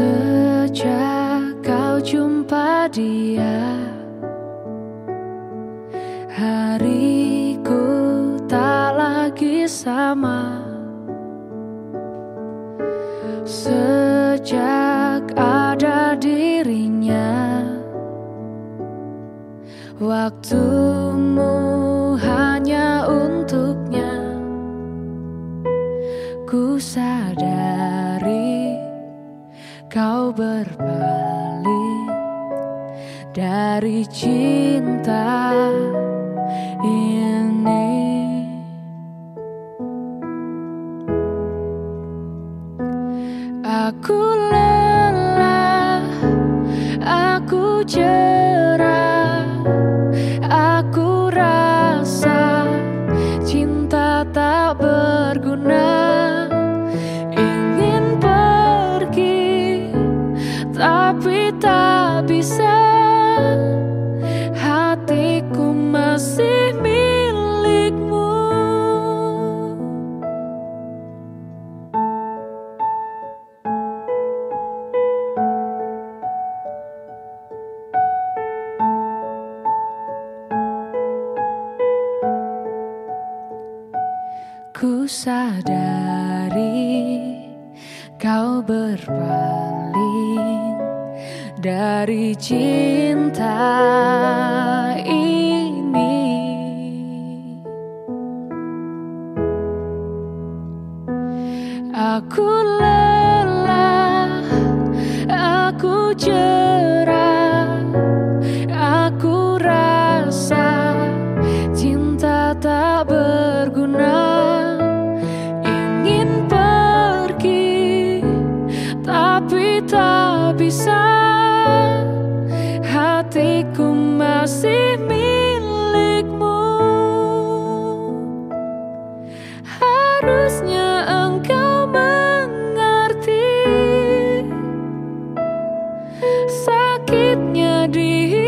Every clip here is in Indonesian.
Sejak kau jumpa dia Hariku tak lagi sama. Sejak ada dirinya Waktumu kau berpaling dari cinta ini. Aku lelah, aku jerah, aku rasa cinta tak berguna tak bisa. Hatiku masih milikmu. Ku sadari kau berpaling dari cinta ini. Aku lelah, aku jerah, aku rasa cinta tak berguna. Ingin pergi tapi tak bisa hatiku masih milikmu. Harusnya engkau mengerti Sakitnya dihianati.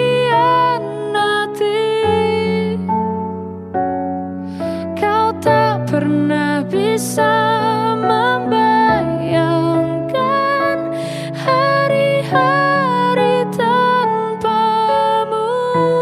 Kau tak pernah bisa Oh.